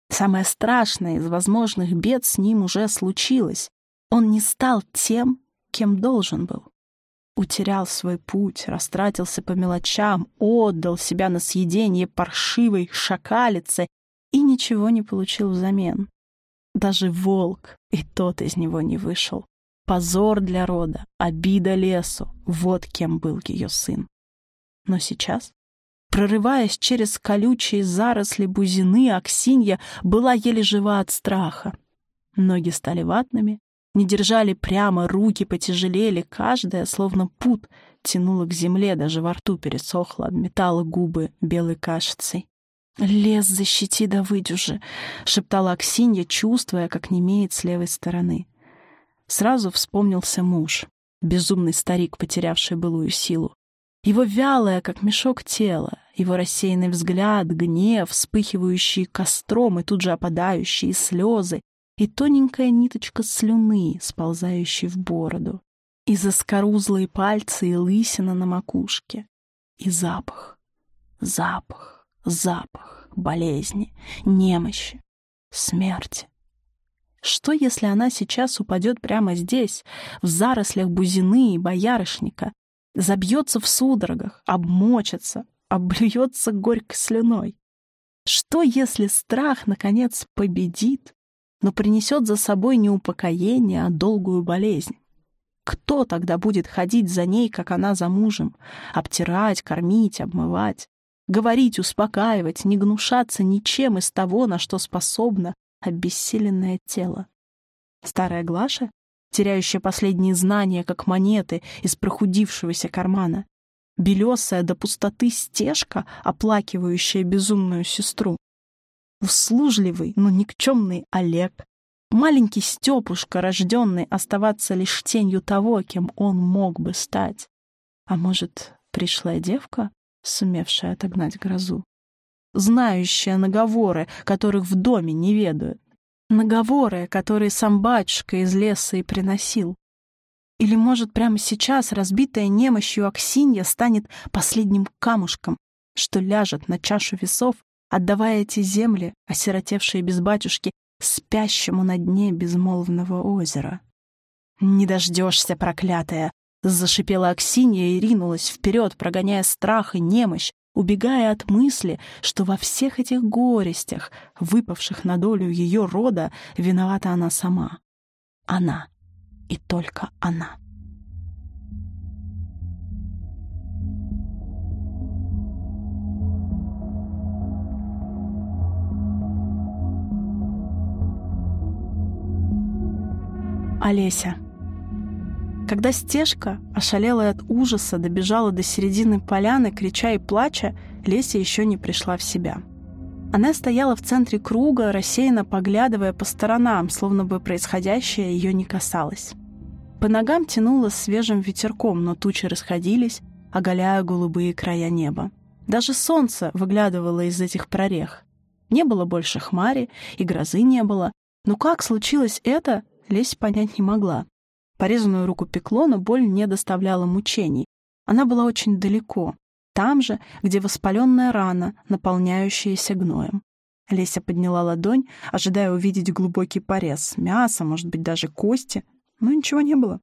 Самое страшное из возможных бед с ним уже случилось. Он не стал тем, кем должен был. Утерял свой путь, растратился по мелочам, отдал себя на съедение паршивой шакалице и ничего не получил взамен. Даже волк, и тот из него не вышел. Позор для рода, обида лесу — вот кем был ее сын. Но сейчас Прорываясь через колючие заросли бузины, Аксинья была еле жива от страха. Ноги стали ватными, не держали прямо, руки потяжелели, каждая, словно пут, тянула к земле, даже во рту пересохла, обметала губы белой кашицей. «Лес защити да выдюжи!» — шептала Аксинья, чувствуя, как немеет с левой стороны. Сразу вспомнился муж, безумный старик, потерявший былую силу. Его вялое, как мешок тело, его рассеянный взгляд, гнев, вспыхивающие костром и тут же опадающие слезы, и тоненькая ниточка слюны, сползающей в бороду, и заскорузлые пальцы и лысина на макушке, и запах, запах, запах болезни, немощи, смерти. Что, если она сейчас упадет прямо здесь, в зарослях бузины и боярышника, забьется в судорогах, обмочится, облюется горькой слюной. Что, если страх, наконец, победит, но принесет за собой не упокоение, а долгую болезнь? Кто тогда будет ходить за ней, как она за мужем, обтирать, кормить, обмывать, говорить, успокаивать, не гнушаться ничем из того, на что способно обессиленное тело? Старая Глаша, теряющая последние знания, как монеты из прохудившегося кармана. Белесая до пустоты стежка, оплакивающая безумную сестру. Услужливый, но никчемный Олег. Маленький Степушка, рожденный оставаться лишь тенью того, кем он мог бы стать. А может, пришлая девка, сумевшая отогнать грозу? Знающая наговоры, которых в доме не ведают. Наговоры, которые сам батюшка из леса и приносил. Или, может, прямо сейчас разбитая немощью Аксинья станет последним камушком, что ляжет на чашу весов, отдавая эти земли, осиротевшие без батюшки, спящему на дне безмолвного озера. «Не дождешься, проклятая!» — зашипела Аксинья и ринулась вперед, прогоняя страх и немощь, убегая от мысли, что во всех этих горестях, выпавших на долю ее рода, виновата она сама. Она. И только она. Олеся. Когда стежка, ошалелая от ужаса, добежала до середины поляны, крича и плача, Леся еще не пришла в себя. Она стояла в центре круга, рассеянно поглядывая по сторонам, словно бы происходящее ее не касалось. По ногам тянуло свежим ветерком, но тучи расходились, оголяя голубые края неба. Даже солнце выглядывало из этих прорех. Не было больше хмари, и грозы не было. Но как случилось это, Лесь понять не могла. Порезанную руку пекло, но боль не доставляла мучений. Она была очень далеко, там же, где воспаленная рана, наполняющаяся гноем. Леся подняла ладонь, ожидая увидеть глубокий порез, мясо, может быть, даже кости, но ничего не было.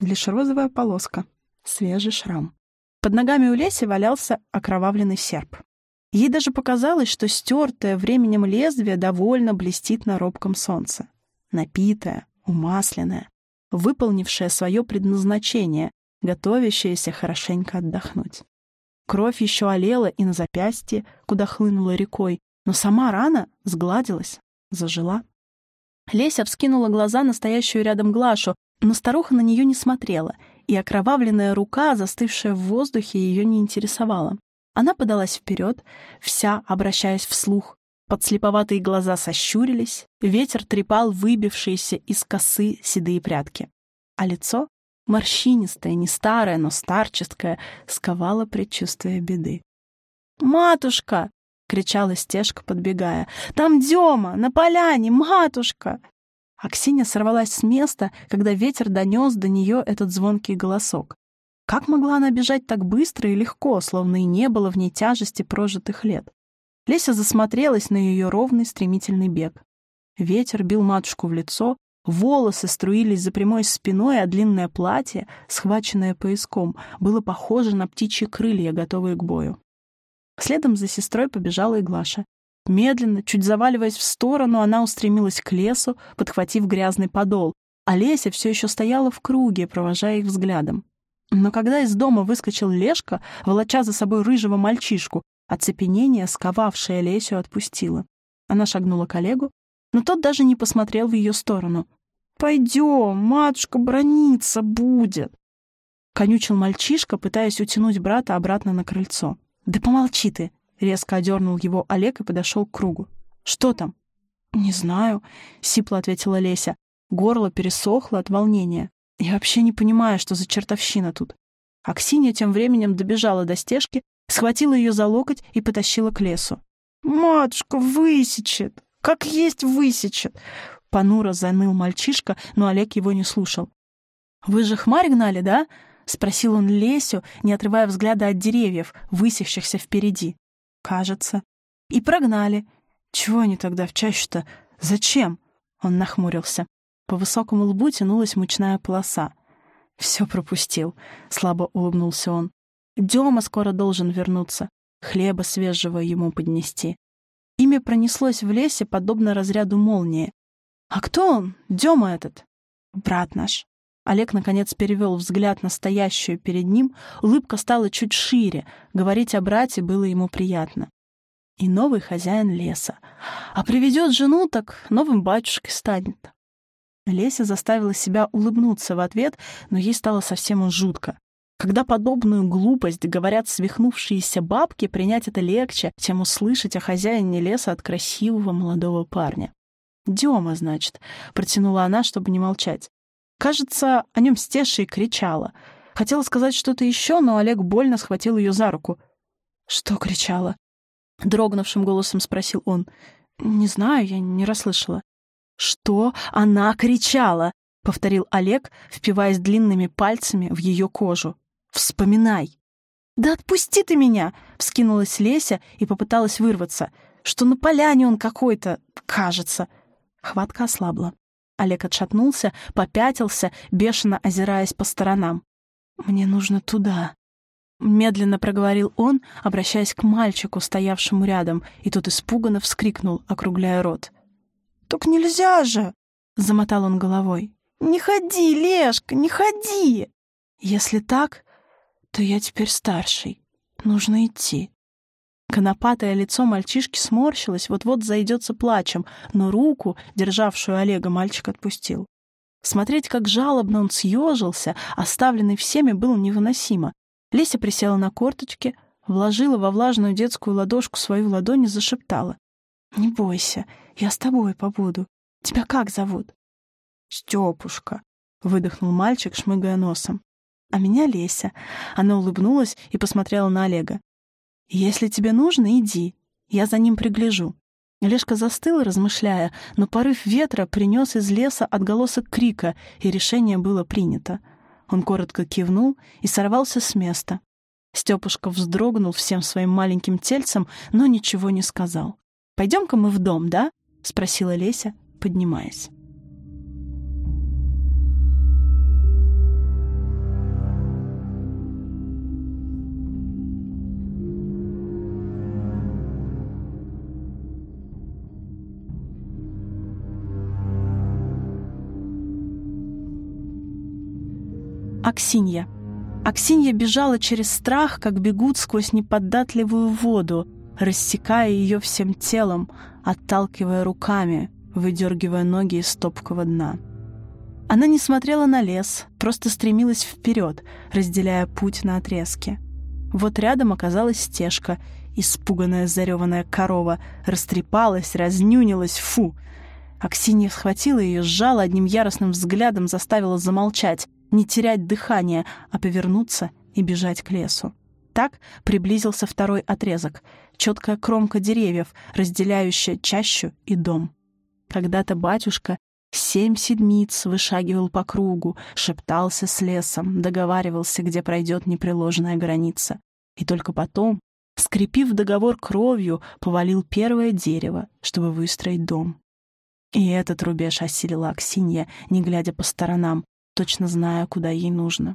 Лишь розовая полоска, свежий шрам. Под ногами у Леси валялся окровавленный серп. Ей даже показалось, что стертое временем лезвие довольно блестит на робком солнце. Напитое, умасленная, выполнившая свое предназначение, готовящаяся хорошенько отдохнуть. Кровь еще олела и на запястье, куда хлынула рекой, но сама рана сгладилась, зажила. Леся вскинула глаза на стоящую рядом Глашу, но старуха на нее не смотрела, и окровавленная рука, застывшая в воздухе, ее не интересовала. Она подалась вперед, вся обращаясь вслух, Подслеповатые глаза сощурились, ветер трепал выбившиеся из косы седые прядки. А лицо, морщинистое, не старое, но старческое, сковало предчувствие беды. «Матушка!» — кричала стежка, подбегая. «Там Дема! На поляне! Матушка!» Аксинья сорвалась с места, когда ветер донес до нее этот звонкий голосок. Как могла она бежать так быстро и легко, словно и не было в ней тяжести прожитых лет? Леся засмотрелась на ее ровный стремительный бег. Ветер бил матушку в лицо, волосы струились за прямой спиной, а длинное платье, схваченное пояском, было похоже на птичьи крылья, готовые к бою. Следом за сестрой побежала и Глаша. Медленно, чуть заваливаясь в сторону, она устремилась к лесу, подхватив грязный подол, а Леся все еще стояла в круге, провожая их взглядом. Но когда из дома выскочил Лешка, волоча за собой рыжего мальчишку, Оцепенение, сковавшее Лесю, отпустило. Она шагнула к Олегу, но тот даже не посмотрел в ее сторону. «Пойдем, матушка брониться будет!» Конючил мальчишка, пытаясь утянуть брата обратно на крыльцо. «Да помолчи ты!» — резко одернул его Олег и подошел к кругу. «Что там?» «Не знаю», — сипло ответила Леся. Горло пересохло от волнения. «Я вообще не понимаю, что за чертовщина тут». Аксинья тем временем добежала до стежки схватила ее за локоть и потащила к лесу. «Матушка высечет! Как есть высечет!» Понуро заныл мальчишка, но Олег его не слушал. «Вы же хмарь гнали, да?» — спросил он Лесю, не отрывая взгляда от деревьев, высящихся впереди. «Кажется. И прогнали. Чего они тогда в чащу-то? Зачем?» Он нахмурился. По высокому лбу тянулась мучная полоса. «Все пропустил», — слабо улыбнулся он. Дема скоро должен вернуться, хлеба свежего ему поднести. Имя пронеслось в лесе, подобно разряду молнии. «А кто он, Дема этот?» «Брат наш». Олег, наконец, перевел взгляд на стоящую перед ним, улыбка стала чуть шире, говорить о брате было ему приятно. И новый хозяин леса. А приведет жену, так новым батюшкой станет. Леся заставила себя улыбнуться в ответ, но ей стало совсем уж жутко. Когда подобную глупость говорят свихнувшиеся бабки, принять это легче, чем услышать о хозяине леса от красивого молодого парня. «Дема, значит», — протянула она, чтобы не молчать. Кажется, о нем Стеша и кричала. Хотела сказать что-то еще, но Олег больно схватил ее за руку. «Что кричала?» — дрогнувшим голосом спросил он. «Не знаю, я не расслышала». «Что она кричала?» — повторил Олег, впиваясь длинными пальцами в ее кожу. «Вспоминай!» «Да отпусти ты меня!» — вскинулась Леся и попыталась вырваться. «Что на поляне он какой-то, кажется!» Хватка ослабла. Олег отшатнулся, попятился, бешено озираясь по сторонам. «Мне нужно туда», — медленно проговорил он, обращаясь к мальчику, стоявшему рядом, и тот испуганно вскрикнул, округляя рот. «Так нельзя же!» — замотал он головой. «Не ходи, Лешка, не ходи!» «Если так, то я теперь старший. Нужно идти». Конопатое лицо мальчишки сморщилось, вот-вот зайдется плачем, но руку, державшую Олега, мальчик отпустил. Смотреть, как жалобно он съежился, оставленный всеми, было невыносимо. Леся присела на корточки, вложила во влажную детскую ладошку свою ладонь и зашептала. «Не бойся, я с тобой побуду. Тебя как зовут?» «Стёпушка», — выдохнул мальчик, шмыгая носом. «А меня Леся». Она улыбнулась и посмотрела на Олега. «Если тебе нужно, иди. Я за ним пригляжу». Лешка застыл, размышляя, но порыв ветра принес из леса отголосок крика, и решение было принято. Он коротко кивнул и сорвался с места. Степушка вздрогнул всем своим маленьким тельцем, но ничего не сказал. «Пойдем-ка мы в дом, да?» — спросила Леся, поднимаясь. Аксинья. Аксинья бежала через страх, как бегут сквозь неподатливую воду, рассекая ее всем телом, отталкивая руками, выдергивая ноги из топкого дна. Она не смотрела на лес, просто стремилась вперед, разделяя путь на отрезке. Вот рядом оказалась стежка, испуганная зареванная корова, растрепалась, разнюнилась, фу! Аксинья схватила ее, сжала одним яростным взглядом, заставила замолчать, не терять дыхание, а повернуться и бежать к лесу. Так приблизился второй отрезок, четкая кромка деревьев, разделяющая чащу и дом. Когда-то батюшка семь седмиц вышагивал по кругу, шептался с лесом, договаривался, где пройдет непреложная граница. И только потом, скрепив договор кровью, повалил первое дерево, чтобы выстроить дом. И этот рубеж осилила Аксинья, не глядя по сторонам, точно зная, куда ей нужно.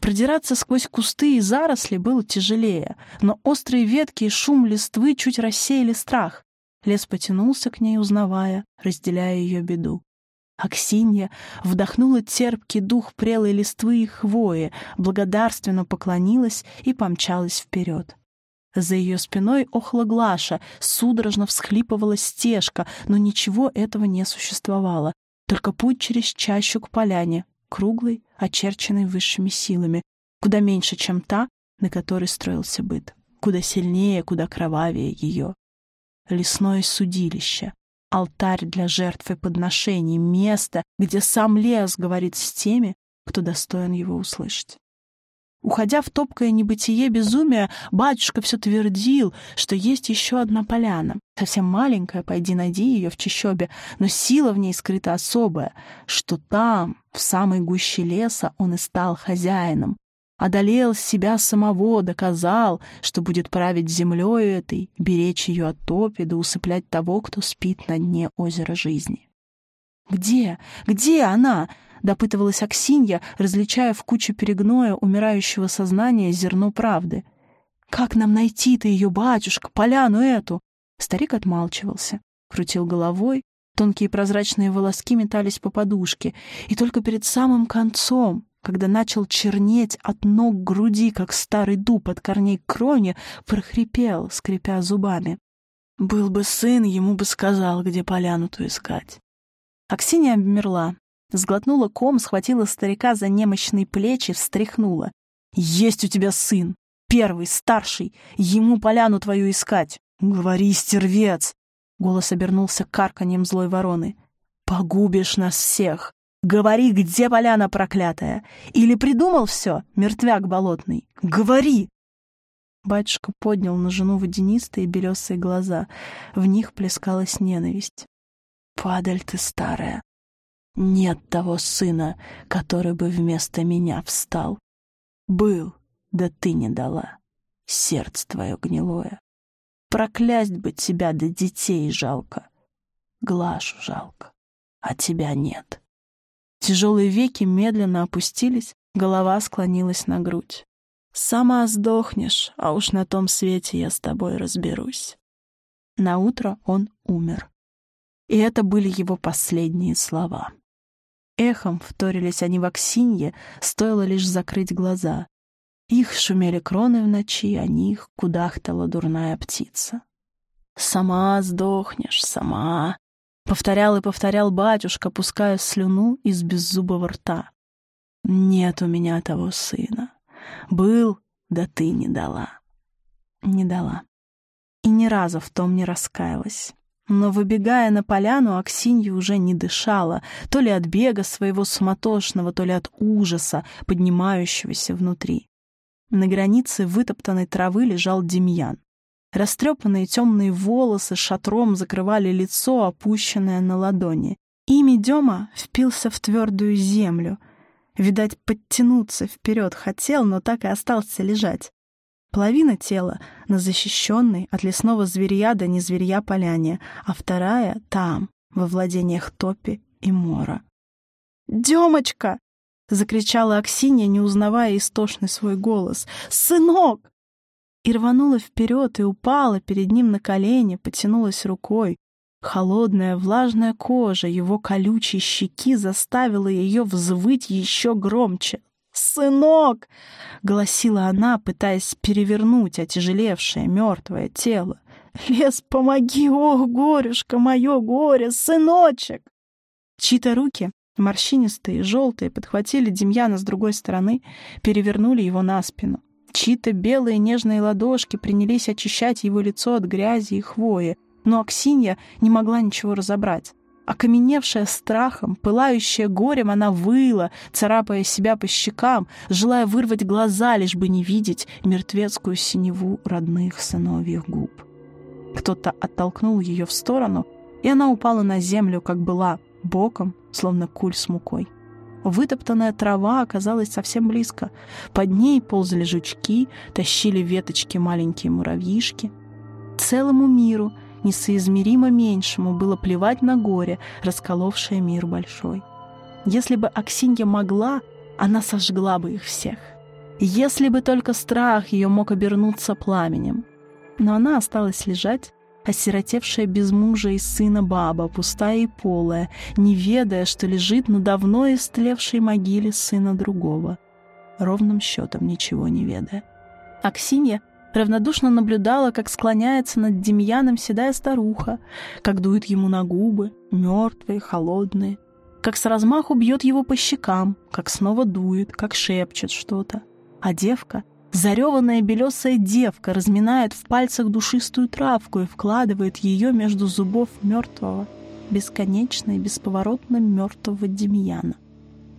Продираться сквозь кусты и заросли было тяжелее, но острые ветки и шум листвы чуть рассеяли страх. Лес потянулся к ней, узнавая, разделяя ее беду. Аксинья вдохнула терпкий дух прелой листвы и хвои, благодарственно поклонилась и помчалась вперед. За ее спиной охла Глаша, судорожно всхлипывала стежка, но ничего этого не существовало. Только путь через чащу к поляне, круглый, очерченный высшими силами, куда меньше, чем та, на которой строился быт, куда сильнее, куда кровавее ее. Лесное судилище, алтарь для жертв и подношений, место, где сам лес говорит с теми, кто достоин его услышать. Уходя в топкое небытие безумия, батюшка все твердил, что есть еще одна поляна. Совсем маленькая, пойди найди ее в чащобе, но сила в ней скрыта особая, что там, в самой гуще леса, он и стал хозяином. Одолел себя самого, доказал, что будет править землею этой, беречь ее от топи да усыплять того, кто спит на дне озера жизни. «Где? Где она?» — допытывалась Аксинья, различая в куче перегноя умирающего сознания зерно правды. «Как нам найти-то ее, батюшка, поляну эту?» Старик отмалчивался, крутил головой, тонкие прозрачные волоски метались по подушке, и только перед самым концом, когда начал чернеть от ног груди, как старый дуб от корней крони, прохрипел, скрипя зубами. «Был бы сын, ему бы сказал, где поляну-то искать». Аксинья обмерла, сглотнула ком, схватила старика за немощные плечи, встряхнула. «Есть у тебя сын! Первый, старший! Ему поляну твою искать! Говори, стервец!» Голос обернулся карканьем злой вороны. «Погубишь нас всех! Говори, где поляна проклятая! Или придумал все, мертвяк болотный? Говори!» Батюшка поднял на жену водянистые белесые глаза. В них плескалась ненависть. «Падаль ты старая! Нет того сына, который бы вместо меня встал. Был, да ты не дала. Сердце твое гнилое. Проклясть бы тебя да детей жалко. Глашу жалко, а тебя нет». Тяжелые веки медленно опустились, голова склонилась на грудь. Сама сдохнешь, а уж на том свете я с тобой разберусь. На утро он умер. И это были его последние слова. Эхом вторились они в Аксинье, стоило лишь закрыть глаза. Их шумели кроны в ночи, о них кудахтала дурная птица. «Сама сдохнешь, сама!» — повторял и повторял батюшка, пуская слюну из беззубого рта. «Нет у меня того сына. Был, да ты не дала. Не дала. И ни разу в том не раскаялась. Но, выбегая на поляну, Аксинья уже не дышала, то ли от бега своего суматошного, то ли от ужаса, поднимающегося внутри. На границе вытоптанной травы лежал Демьян. Растрепанные темные волосы шатром закрывали лицо, опущенное на ладони. Ими Дема впился в твердую землю — Видать, подтянуться вперед хотел, но так и остался лежать. Половина тела на защищенной от лесного зверья до незверья поляне, а вторая там, во владениях Топи и Мора. «Демочка!» — закричала Аксинья, не узнавая истошный свой голос. «Сынок!» И рванула вперед и упала перед ним на колени, потянулась рукой, Холодная влажная кожа его колючей щеки заставила ее взвыть еще громче. «Сынок!» — голосила она, пытаясь перевернуть отяжелевшее мертвое тело. «Лес, помоги! О, горюшка, мое горе! Сыночек!» Чьи-то руки, морщинистые, желтые, подхватили Демьяна с другой стороны, перевернули его на спину. Чьи-то белые нежные ладошки принялись очищать его лицо от грязи и хвои. Но Аксинья не могла ничего разобрать. Окаменевшая страхом, пылающая горем, она выла, царапая себя по щекам, желая вырвать глаза, лишь бы не видеть мертвецкую синеву родных сыновьих губ. Кто-то оттолкнул ее в сторону, и она упала на землю, как была, боком, словно куль с мукой. Вытоптанная трава оказалась совсем близко. Под ней ползали жучки, тащили веточки маленькие муравьишки. Целому миру несоизмеримо меньшему было плевать на горе, расколовшее мир большой. Если бы Аксинья могла, она сожгла бы их всех. Если бы только страх ее мог обернуться пламенем. Но она осталась лежать, осиротевшая без мужа и сына баба, пустая и полая, не ведая, что лежит на давно истлевшей могиле сына другого, ровным счетом ничего не ведая. Аксинья равнодушно наблюдала, как склоняется над Демьяном седая старуха, как дует ему на губы, мертвые, холодные, как с размаху бьет его по щекам, как снова дует, как шепчет что-то. А девка, зареванная белесая девка, разминает в пальцах душистую травку и вкладывает ее между зубов мертвого, бесконечно и бесповоротно мертвого Демьяна.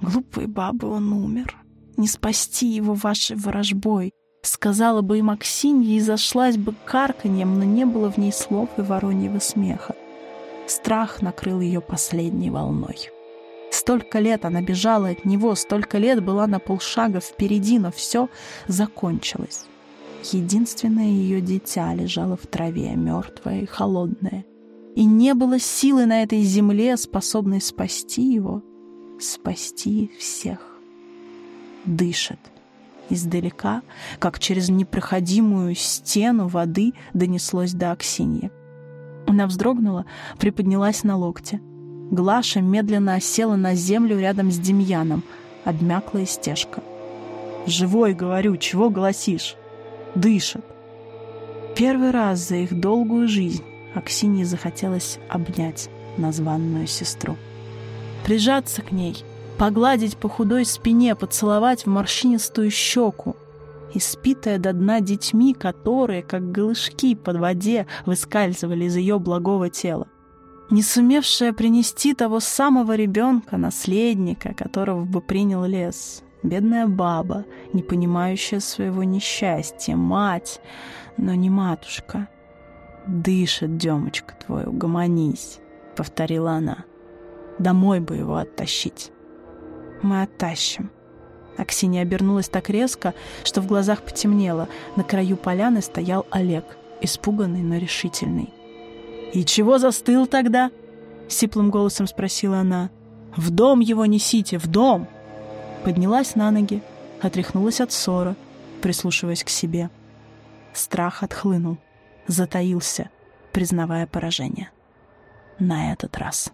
Глупые бабы, он умер. Не спасти его вашей ворожбой, Сказала бы и Максимья, и зашлась бы карканьем, но не было в ней слов и вороньего смеха. Страх накрыл ее последней волной. Столько лет она бежала от него, столько лет была на полшага впереди, но все закончилось. Единственное ее дитя лежало в траве, мертвое и холодное. И не было силы на этой земле, способной спасти его, спасти всех. Дышит, Издалека, как через непроходимую стену воды, донеслось до Аксиньи. Она вздрогнула, приподнялась на локте. Глаша медленно осела на землю рядом с Демьяном, обмякла стежка. «Живой, говорю, чего голосишь?» «Дышит». Первый раз за их долгую жизнь Аксинье захотелось обнять названную сестру. прижаться к ней, погладить по худой спине, поцеловать в морщинистую щеку, испитая до дна детьми, которые, как голышки под воде, выскальзывали из ее благого тела. Не сумевшая принести того самого ребенка, наследника, которого бы принял лес. Бедная баба, не понимающая своего несчастья, мать, но не матушка. «Дышит, Демочка твой, угомонись», — повторила она. «Домой бы его оттащить». «Мы оттащим», Аксинья обернулась так резко, что в глазах потемнело. На краю поляны стоял Олег, испуганный, но решительный. «И чего застыл тогда?» — сиплым голосом спросила она. «В дом его несите, в дом!» Поднялась на ноги, отряхнулась от ссора, прислушиваясь к себе. Страх отхлынул, затаился, признавая поражение. На этот раз.